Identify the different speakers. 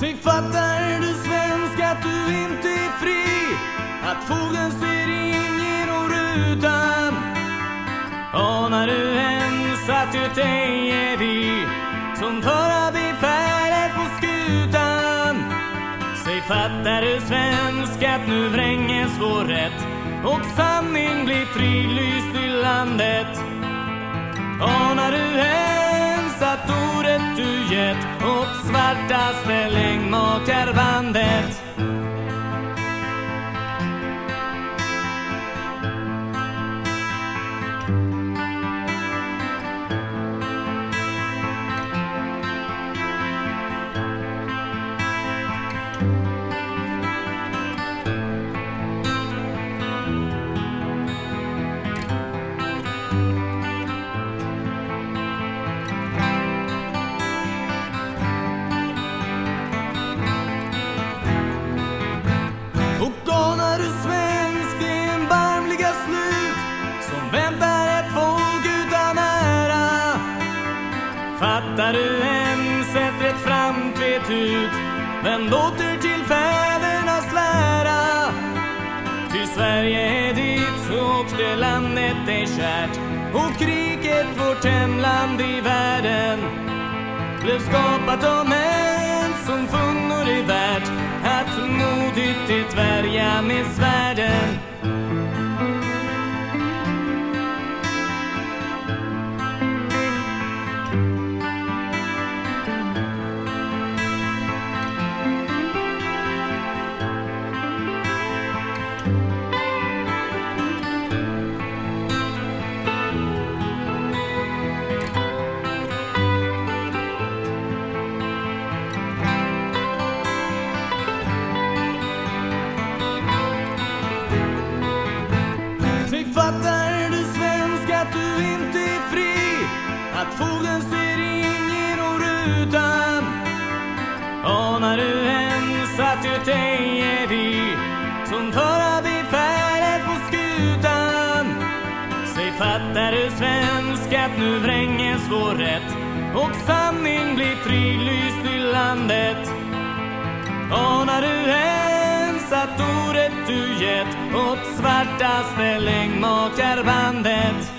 Speaker 1: Säg fattar du svensk att du inte är fri? Att fogden ser in genom rutan. Anar du ens att det ej är vi som föra befälet på skutan? Säg fattar du svensk att nu vränges vår rätt och sanning blir frilyst i landet? Fattar du än, sätt rätt fram, tvet ut. vänd åter till fädernas lära Ty Sverige är ditt och det landet är kärt och kriget vårt hemland i världen blev skapat av män som funnor det värt att modigt det värja med svärd. Fattar du svensk att du inte är fri? Att fogden ser in genom rutan? Anar du ens att det ej är vi? Som föra befälet på skutan? Säg fattar du svensk att nu vränges vår rätt? Och sanning blir frilyst i landet? Anar du du gett åt svartaste längdmakarbandet